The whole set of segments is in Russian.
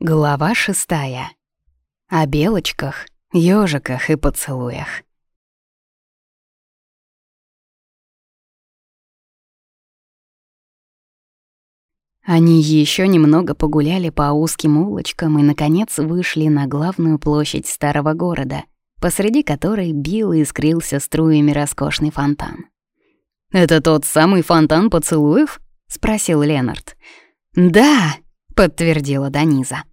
Глава шестая. О белочках, ёжиках и поцелуях. Они еще немного погуляли по узким улочкам и, наконец, вышли на главную площадь старого города, посреди которой бил и искрился струями роскошный фонтан. «Это тот самый фонтан поцелуев?» — спросил Ленард. «Да!» — подтвердила Даниза.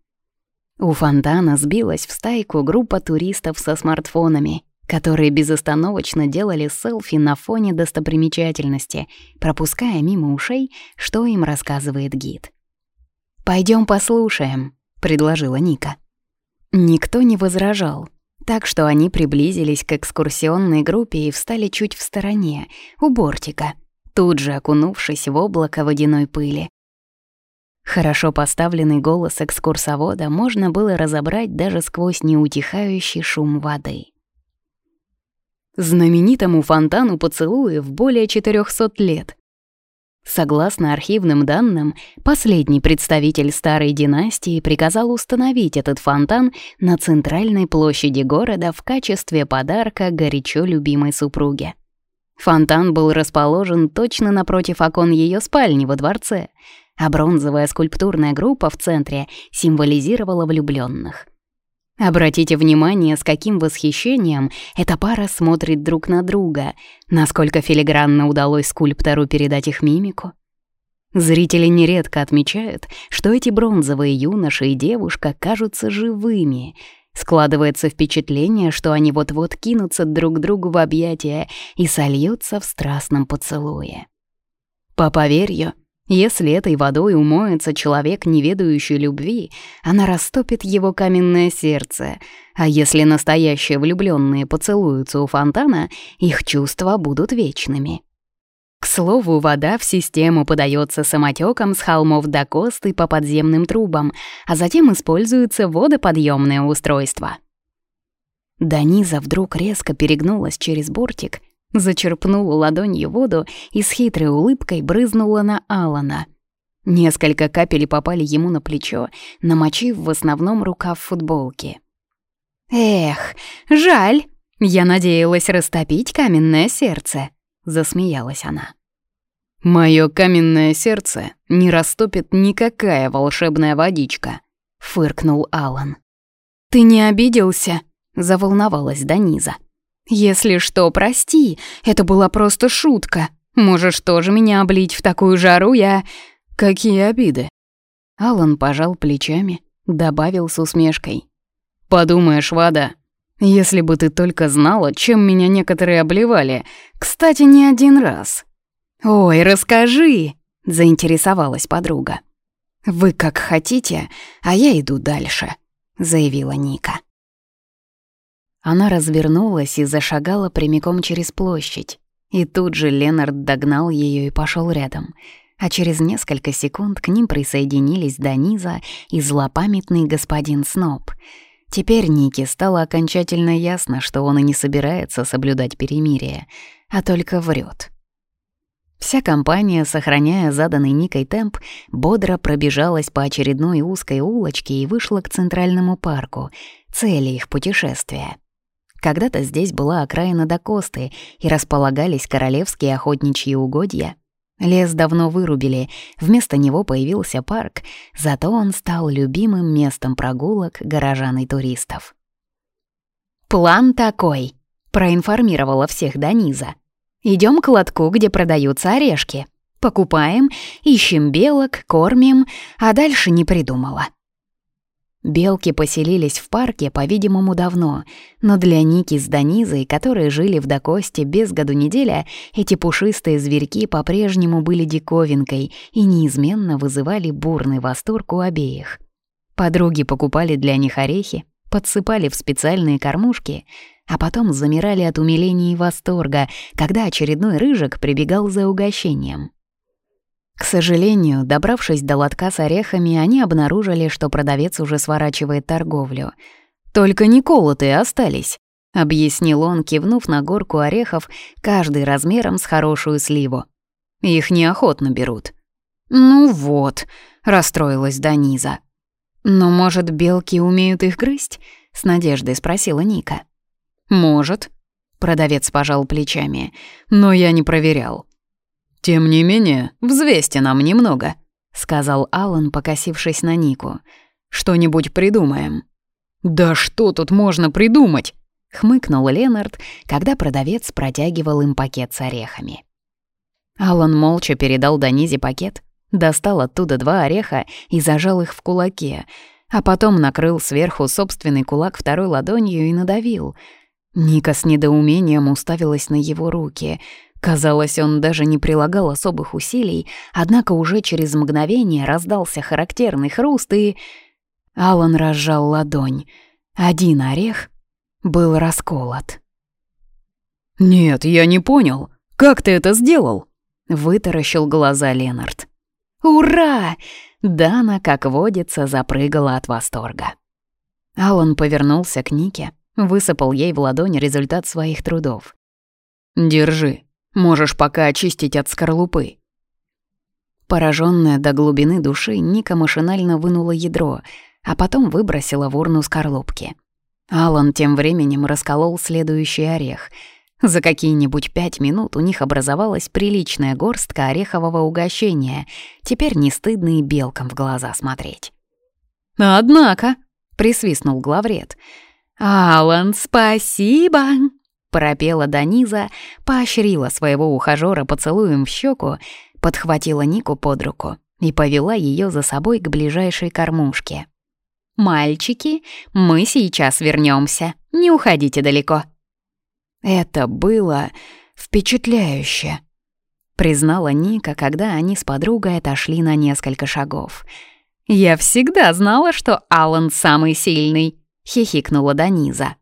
У фонтана сбилась в стайку группа туристов со смартфонами, которые безостановочно делали селфи на фоне достопримечательности, пропуская мимо ушей, что им рассказывает гид. Пойдем послушаем», — предложила Ника. Никто не возражал, так что они приблизились к экскурсионной группе и встали чуть в стороне, у бортика, тут же окунувшись в облако водяной пыли. Хорошо поставленный голос экскурсовода можно было разобрать даже сквозь неутихающий шум воды. Знаменитому фонтану поцелуев более 400 лет. Согласно архивным данным, последний представитель старой династии приказал установить этот фонтан на центральной площади города в качестве подарка горячо любимой супруге. Фонтан был расположен точно напротив окон ее спальни во дворце — а бронзовая скульптурная группа в центре символизировала влюбленных. Обратите внимание, с каким восхищением эта пара смотрит друг на друга, насколько филигранно удалось скульптору передать их мимику. Зрители нередко отмечают, что эти бронзовые юноша и девушка кажутся живыми. Складывается впечатление, что они вот-вот кинутся друг другу в объятия и сольются в страстном поцелуе. По поверью, если этой водой умоется человек, не ведающий любви, она растопит его каменное сердце, а если настоящие влюбленные поцелуются у фонтана, их чувства будут вечными. К слову, вода в систему подается самотеком с холмов до косты по подземным трубам, а затем используется водоподъемное устройство. Даниза вдруг резко перегнулась через бортик Зачерпнула ладонью воду и с хитрой улыбкой брызнула на Алана. Несколько капель попали ему на плечо, намочив в основном рукав футболки. «Эх, жаль! Я надеялась растопить каменное сердце», — засмеялась она. «Моё каменное сердце не растопит никакая волшебная водичка», — фыркнул Алан. «Ты не обиделся?» — заволновалась Даниза. «Если что, прости, это была просто шутка. Можешь тоже меня облить в такую жару, я...» «Какие обиды?» Алан пожал плечами, добавил с усмешкой. «Подумаешь, вода, если бы ты только знала, чем меня некоторые обливали. Кстати, не один раз». «Ой, расскажи!» — заинтересовалась подруга. «Вы как хотите, а я иду дальше», — заявила Ника. Она развернулась и зашагала прямиком через площадь. И тут же Ленард догнал ее и пошел рядом. А через несколько секунд к ним присоединились Даниза и злопамятный господин Сноб. Теперь Нике стало окончательно ясно, что он и не собирается соблюдать перемирие, а только врет. Вся компания, сохраняя заданный Никой темп, бодро пробежалась по очередной узкой улочке и вышла к центральному парку, цели их путешествия. Когда-то здесь была окраина Дакосты и располагались королевские охотничьи угодья. Лес давно вырубили, вместо него появился парк, зато он стал любимым местом прогулок горожан и туристов. «План такой», — проинформировала всех Даниза. Идем к лотку, где продаются орешки. Покупаем, ищем белок, кормим, а дальше не придумала». Белки поселились в парке, по-видимому, давно, но для Ники с Данизой, которые жили в Дакосте без году неделя, эти пушистые зверьки по-прежнему были диковинкой и неизменно вызывали бурный восторг у обеих. Подруги покупали для них орехи, подсыпали в специальные кормушки, а потом замирали от умиления и восторга, когда очередной рыжик прибегал за угощением. К сожалению, добравшись до лотка с орехами, они обнаружили, что продавец уже сворачивает торговлю. «Только не колотые остались», — объяснил он, кивнув на горку орехов, каждый размером с хорошую сливу. «Их неохотно берут». «Ну вот», — расстроилась Даниза. «Но, может, белки умеют их грызть?» — с надеждой спросила Ника. «Может», — продавец пожал плечами, — «но я не проверял». «Тем не менее, взвесьте нам немного», — сказал Алан, покосившись на Нику. «Что-нибудь придумаем». «Да что тут можно придумать?» — хмыкнул Ленард, когда продавец протягивал им пакет с орехами. Алан молча передал Донизе пакет, достал оттуда два ореха и зажал их в кулаке, а потом накрыл сверху собственный кулак второй ладонью и надавил. Ника с недоумением уставилась на его руки. Казалось, он даже не прилагал особых усилий, однако уже через мгновение раздался характерный хруст и... Алан разжал ладонь. Один орех был расколот. «Нет, я не понял. Как ты это сделал?» — вытаращил глаза Ленард. «Ура!» Дана, как водится, запрыгала от восторга. Алан повернулся к Нике, высыпал ей в ладонь результат своих трудов. «Держи, можешь пока очистить от скорлупы». Пораженная до глубины души, Ника машинально вынула ядро, а потом выбросила в урну скорлупки. Алан тем временем расколол следующий орех — за какие-нибудь пять минут у них образовалась приличная горстка орехового угощения. Теперь не стыдно и белкам в глаза смотреть. «Однако», — присвистнул главред. «Алан, спасибо!» — пропела Даниза, поощрила своего ухажёра поцелуем в щеку, подхватила Нику под руку и повела ее за собой к ближайшей кормушке. «Мальчики, мы сейчас вернемся. Не уходите далеко». Это было впечатляюще, признала Ника, когда они с подругой отошли на несколько шагов. «Я всегда знала, что Алан самый сильный», — хихикнула Даниза.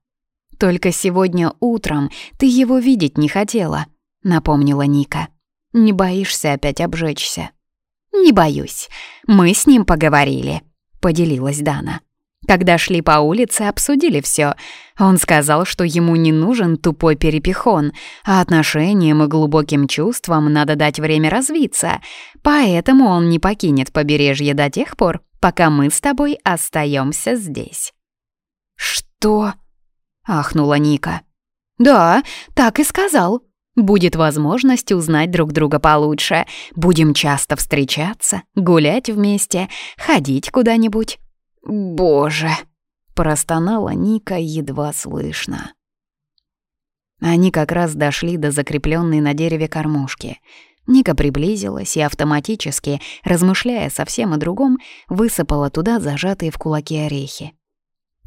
«Только сегодня утром ты его видеть не хотела», — напомнила Ника. «Не боишься опять обжечься?» «Не боюсь. Мы с ним поговорили», — поделилась Дана. Когда шли по улице, обсудили все. Он сказал, что ему не нужен тупой перепихон, а отношениям и глубоким чувствам надо дать время развиться. Поэтому он не покинет побережье до тех пор, пока мы с тобой остаемся здесь. «Что?» — ахнула Ника. «Да, так и сказал. Будет возможность узнать друг друга получше. Будем часто встречаться, гулять вместе, ходить куда-нибудь». «Боже!» — простонала Ника едва слышно. Они как раз дошли до закрепленной на дереве кормушки. Ника приблизилась и автоматически, размышляя совсем о другом, высыпала туда зажатые в кулаки орехи.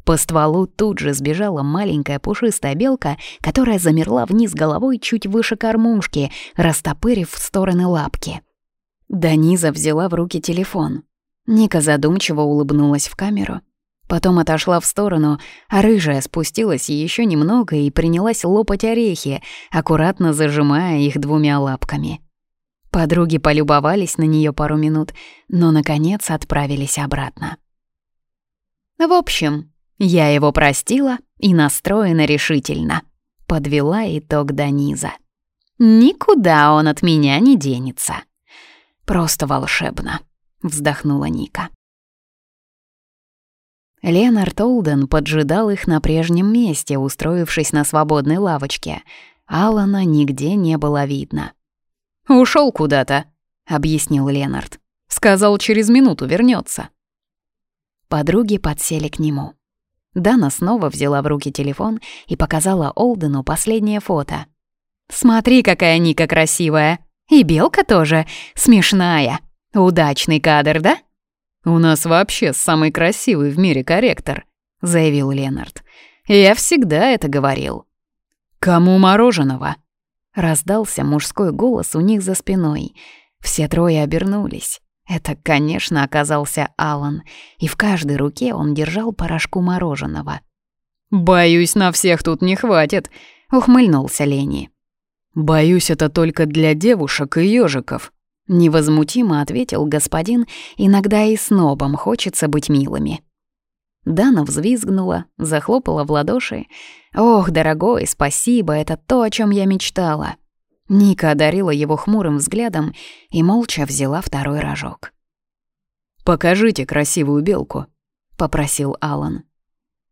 По стволу тут же сбежала маленькая пушистая белка, которая замерла вниз головой чуть выше кормушки, растопырив в стороны лапки. Даниза взяла в руки телефон. Ника задумчиво улыбнулась в камеру. Потом отошла в сторону, а рыжая спустилась еще немного и принялась лопать орехи, аккуратно зажимая их двумя лапками. Подруги полюбовались на нее пару минут, но, наконец, отправились обратно. «В общем, я его простила и настроена решительно», — подвела итог Даниза. «Никуда он от меня не денется. Просто волшебно» вздохнула Ника. Ленард Олден поджидал их на прежнем месте, устроившись на свободной лавочке. Алана нигде не было видно. Ушел куда-то», — объяснил Ленард. «Сказал, через минуту вернется. Подруги подсели к нему. Дана снова взяла в руки телефон и показала Олдену последнее фото. «Смотри, какая Ника красивая! И белка тоже смешная!» «Удачный кадр, да?» «У нас вообще самый красивый в мире корректор», — заявил Ленард. «Я всегда это говорил». «Кому мороженого?» Раздался мужской голос у них за спиной. Все трое обернулись. Это, конечно, оказался Алан, и в каждой руке он держал порошку мороженого. «Боюсь, на всех тут не хватит», — ухмыльнулся Лени. «Боюсь, это только для девушек и ежиков», Невозмутимо ответил господин, иногда и снобом хочется быть милыми. Дана взвизгнула, захлопала в ладоши. «Ох, дорогой, спасибо, это то, о чем я мечтала». Ника одарила его хмурым взглядом и молча взяла второй рожок. «Покажите красивую белку», —— попросил Алан.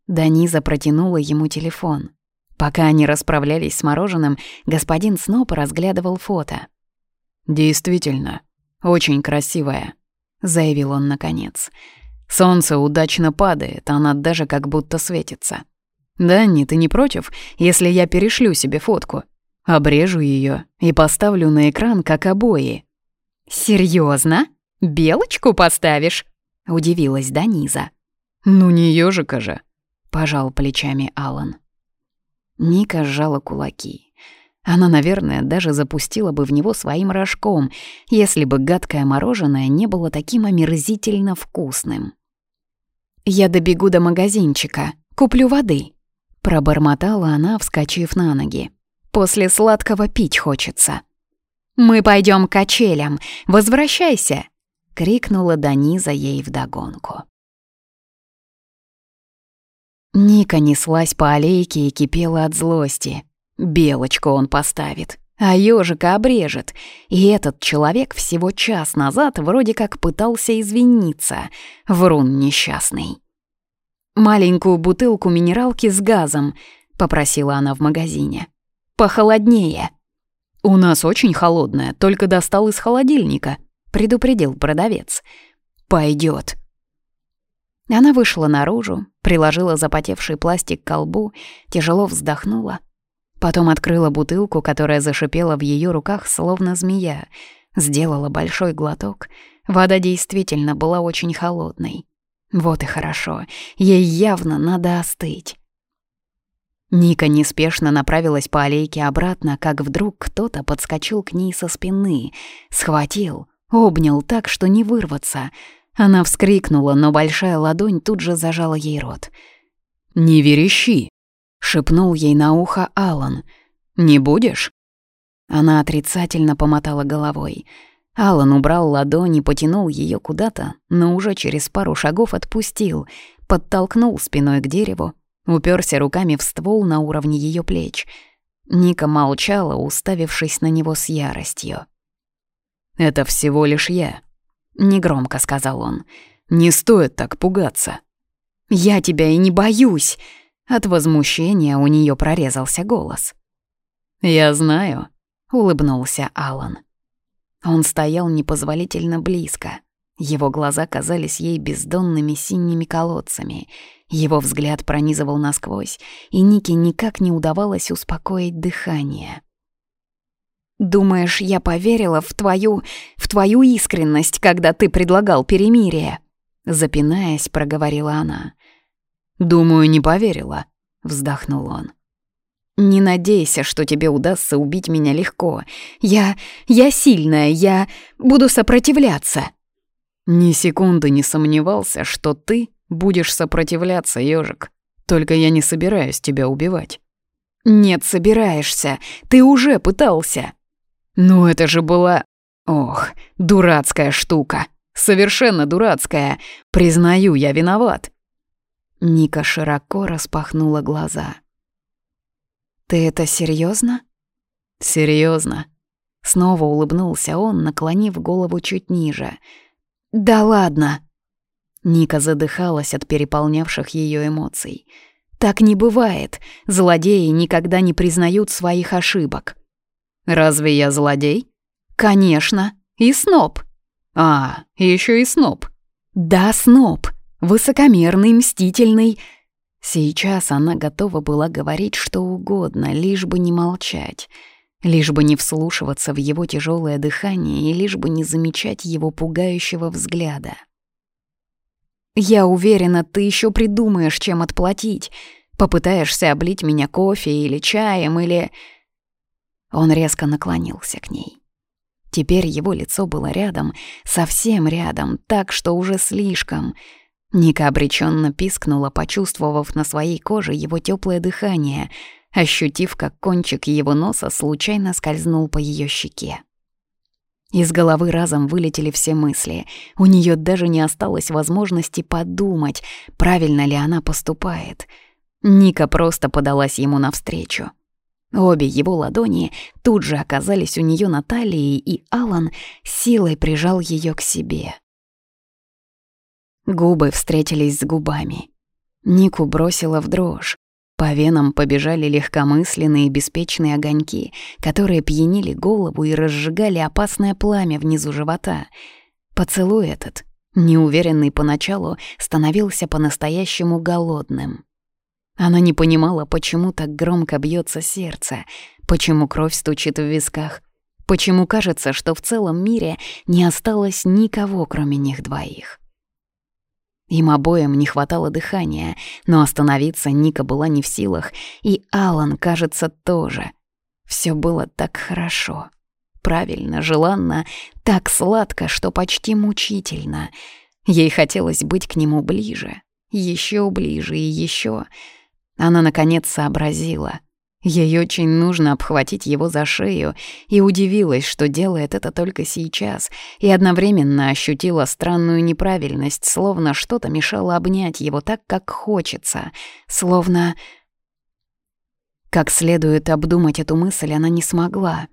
Даниза протянула ему телефон. Пока они расправлялись с мороженым, господин Сноп разглядывал фото. «Действительно, очень красивая», — заявил он наконец. «Солнце удачно падает, она даже как будто светится. Дани, ты не против, если я перешлю себе фотку? Обрежу ее и поставлю на экран, как обои». «Серьезно? Белочку поставишь?» — удивилась Даниза. «Ну не ёжика же», — пожал плечами Алан. Ника сжала кулаки. Она, наверное, даже запустила бы в него своим рожком, если бы гадкое мороженое не было таким омерзительно вкусным. «Я добегу до магазинчика, куплю воды», — пробормотала она, вскочив на ноги. «После сладкого пить хочется». «Мы пойдем к качелям, возвращайся!» — крикнула Даниза ей вдогонку. Ника неслась по аллейке и кипела от злости. Белочку он поставит, а ёжика обрежет. И этот человек всего час назад вроде как пытался извиниться. Врун несчастный. «Маленькую бутылку минералки с газом», — попросила она в магазине. «Похолоднее». «У нас очень холодная, только достал из холодильника», — предупредил продавец. «Пойдёт», она вышла наружу, приложила запотевший пластик к колбу, тяжело вздохнула. Потом открыла бутылку, которая зашипела в ее руках, словно змея. Сделала большой глоток. Вода действительно была очень холодной. Вот и хорошо, ей явно надо остыть. Ника неспешно направилась по аллейке обратно, как вдруг кто-то подскочил к ней со спины, схватил, обнял так, что не вырваться — она вскрикнула, но большая ладонь тут же зажала ей рот. «Не верещи!» — шепнул ей на ухо Алан. «Не будешь?» Она отрицательно помотала головой. Алан убрал ладонь и потянул ее куда-то, но уже через пару шагов отпустил, подтолкнул спиной к дереву, уперся руками в ствол на уровне ее плеч. Ника молчала, уставившись на него с яростью. «Это всего лишь я», — негромко сказал он. «Не стоит так пугаться». «Я тебя и не боюсь!» От возмущения у нее прорезался голос. «Я знаю», — улыбнулся Алан. Он стоял непозволительно близко. Его глаза казались ей бездонными синими колодцами. Его взгляд пронизывал насквозь, и Нике никак не удавалось успокоить дыхание. Думаешь, я поверила в твою... в твою искренность, когда ты предлагал перемирие?» Запинаясь, проговорила она. «Думаю, не поверила», — вздохнул он. «Не надейся, что тебе удастся убить меня легко. Я... я сильная, я буду сопротивляться». «Ни секунды не сомневался, что ты будешь сопротивляться, ежик. Только я не собираюсь тебя убивать». «Нет, собираешься. Ты уже пытался». Ну это же была... Ох, дурацкая штука. Совершенно дурацкая. Признаю, я виноват. Ника широко распахнула глаза. «Ты это серьезно? Серьезно. Снова улыбнулся он, наклонив голову чуть ниже. «Да ладно!» Ника задыхалась от переполнявших ее эмоций. «Так не бывает. Злодеи никогда не признают своих ошибок». Разве я злодей? Конечно. И сноб. А, еще и сноб. Да, сноб. Высокомерный, мстительный. Сейчас она готова была говорить что угодно, лишь бы не молчать, лишь бы не вслушиваться в его тяжелое дыхание и лишь бы не замечать его пугающего взгляда. «Я уверена, ты еще придумаешь, чем отплатить. Попытаешься облить меня кофе или чаем, или...» Он резко наклонился к ней. Теперь его лицо было рядом, совсем рядом, так что уже слишком. Ника обреченно пискнула, почувствовав на своей коже его теплое дыхание, ощутив, как кончик его носа случайно скользнул по ее щеке. Из головы разом вылетели все мысли. У нее даже не осталось возможности подумать, правильно ли она поступает. Ника просто подалась ему навстречу. Обе его ладони тут же оказались у нее на талии, и Алан силой прижал ее к себе. Губы встретились с губами. Нику бросила в дрожь. По венам побежали легкомысленные беспечные огоньки, которые пьянили голову и разжигали опасное пламя внизу живота. Поцелуй этот, неуверенный поначалу, становился по-настоящему голодным. Она не понимала, почему так громко бьется сердце, почему кровь стучит в висках, почему кажется, что в целом мире не осталось никого, кроме них двоих. Им обоим не хватало дыхания, но остановиться Ника была не в силах, и Алан, кажется, тоже. Все было так хорошо. Правильно, желанно, так сладко, что почти мучительно. Ей хотелось быть к нему ближе, еще ближе и еще. Она, наконец, сообразила — Ей очень нужно обхватить его за шею, и удивилась, что делает это только сейчас, и одновременно ощутила странную неправильность, словно что-то мешало обнять его так, как хочется, словно... Как следует обдумать эту мысль она не смогла.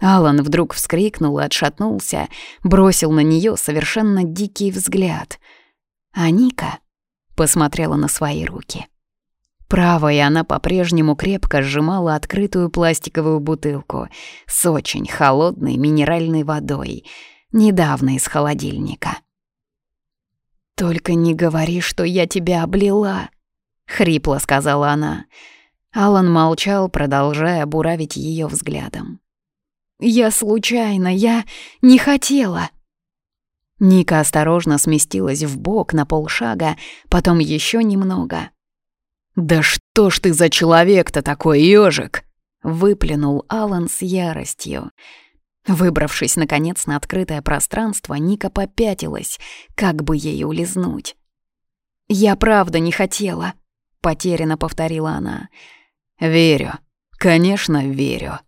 Алан вдруг вскрикнул и отшатнулся, бросил на нее совершенно дикий взгляд. А Ника посмотрела на свои руки. Правой она по-прежнему крепко сжимала открытую пластиковую бутылку с очень холодной минеральной водой, недавно из холодильника. «Только не говори, что я тебя облила», — хрипло сказала она. Алан молчал, продолжая буравить ее взглядом. «Я случайно, я не хотела». Ника осторожно сместилась в бок на полшага, потом еще немного — «Да что ж ты за человек-то такой, ежик?» — выплюнул Алан с яростью. Выбравшись, наконец, на открытое пространство, Ника попятилась, как бы ей улизнуть. «Я правда не хотела», — потерянно повторила она. «Верю, конечно, верю».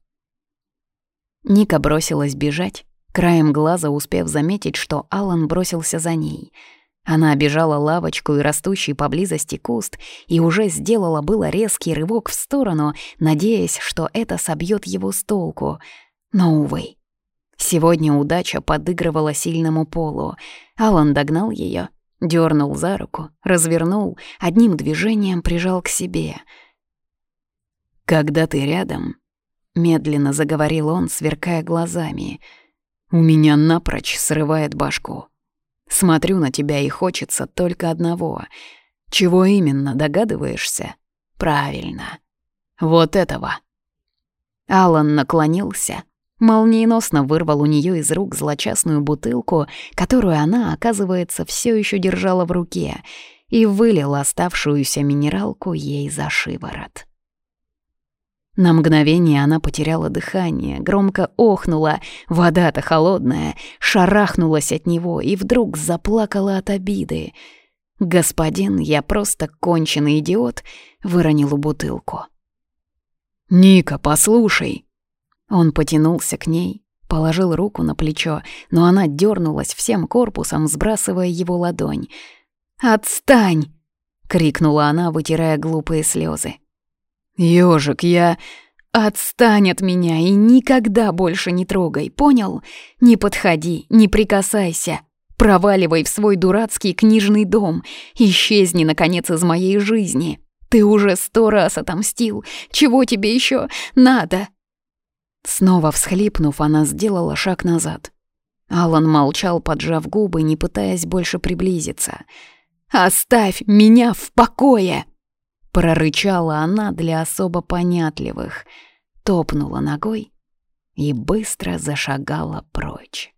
Ника бросилась бежать, краем глаза успев заметить, что Алан бросился за ней — она обежала лавочку и растущий поблизости куст и уже сделала было резкий рывок в сторону, надеясь, что это собьет его с толку. Но, увы. Сегодня удача подыгрывала сильному полу. Алан догнал ее, дернул за руку, развернул, одним движением прижал к себе. «Когда ты рядом», — медленно заговорил он, сверкая глазами, — «у меня напрочь срывает башку». Смотрю на тебя и хочется только одного. Чего именно, догадываешься? Правильно. Вот этого. Алан наклонился, молниеносно вырвал у нее из рук злочастную бутылку, которую она, оказывается, все еще держала в руке, и вылил оставшуюся минералку ей за шиворот. На мгновение она потеряла дыхание, громко охнула, вода-то холодная, шарахнулась от него и вдруг заплакала от обиды. «Господин, я просто конченый идиот», выронил бутылку. «Ника, послушай!» Он потянулся к ней, положил руку на плечо, но она дернулась всем корпусом, сбрасывая его ладонь. «Отстань!» — крикнула она, вытирая глупые слезы. «Ёжик, я...» «Отстань от меня и никогда больше не трогай, понял? Не подходи, не прикасайся. Проваливай в свой дурацкий книжный дом. Исчезни, наконец, из моей жизни. Ты уже сто раз отомстил. Чего тебе еще надо?» Снова всхлипнув, она сделала шаг назад. Алан молчал, поджав губы, не пытаясь больше приблизиться. «Оставь меня в покое!» Прорычала она для особо понятливых, топнула ногой и быстро зашагала прочь.